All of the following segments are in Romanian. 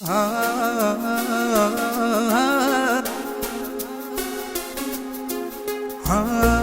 Ah, ah, ah,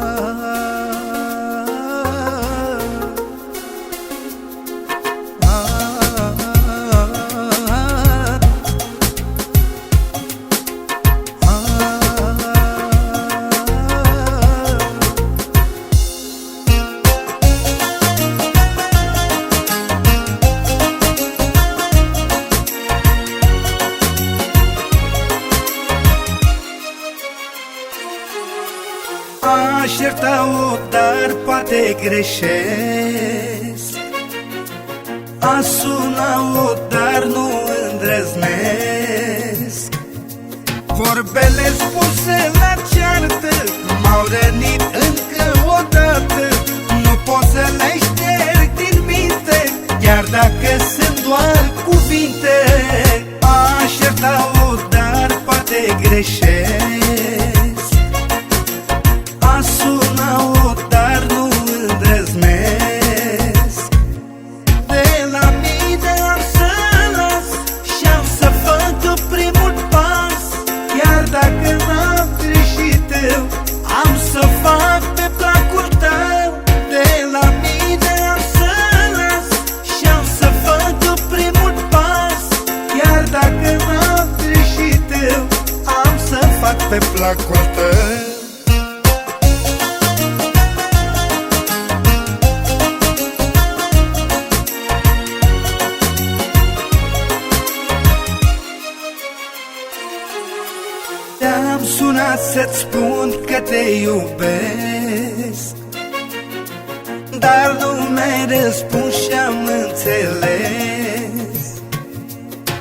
ierta-o, dar poate greșesc. Aș suna-o, dar nu îndrăznesc. Vorbele spuse la ceartă M-au rănit încă o dată. Nu pot să le șterg din minte Chiar dacă sunt doar cuvinte. Aș ierta-o, dar poate greșesc la mine am să las Și am să fac primul pas. Chiar dacă n-am greșit eu Am să fac pe placul tău. De la mine am să las Și am să fac primul pas. Chiar dacă n-am greșit eu Am să fac pe placul tău Te-am sunat să-ți spun că te iubesc. Dar nu mi-ai răspuns și am înțeles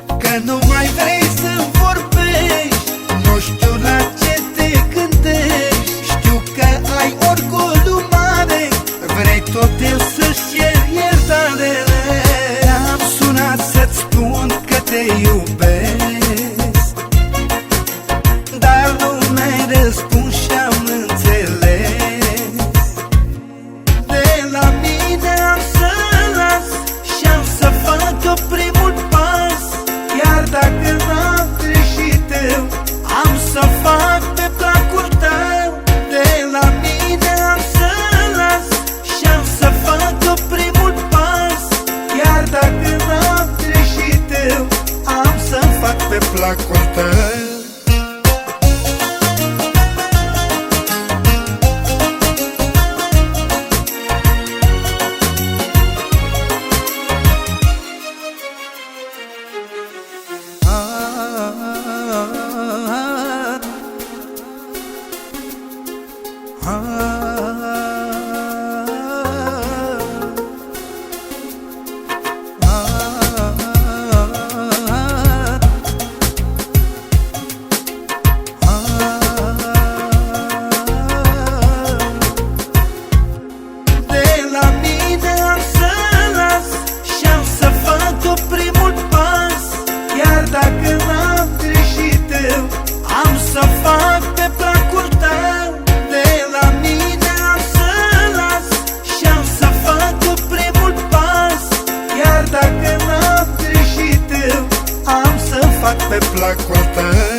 Că nu mai vrei să vorbești. Nu știu la ce mi-ai răspuns și am înțeles. De la mine am să las Și am să fac primul pas. Chiar dacă n-am greșit eu Am să fac pe placul tău. De la mine am să las Și am să fac primul pas. Chiar dacă n-am greșit eu Am să fac pe placul tău la mine am să las Și am să fac primul pas. Chiar dacă n-am greșit eu Am să fac pe placul tău. De la mine am să las Și am să fac primul pas. Chiar dacă n-am greșit eu Am să fac pe placul tău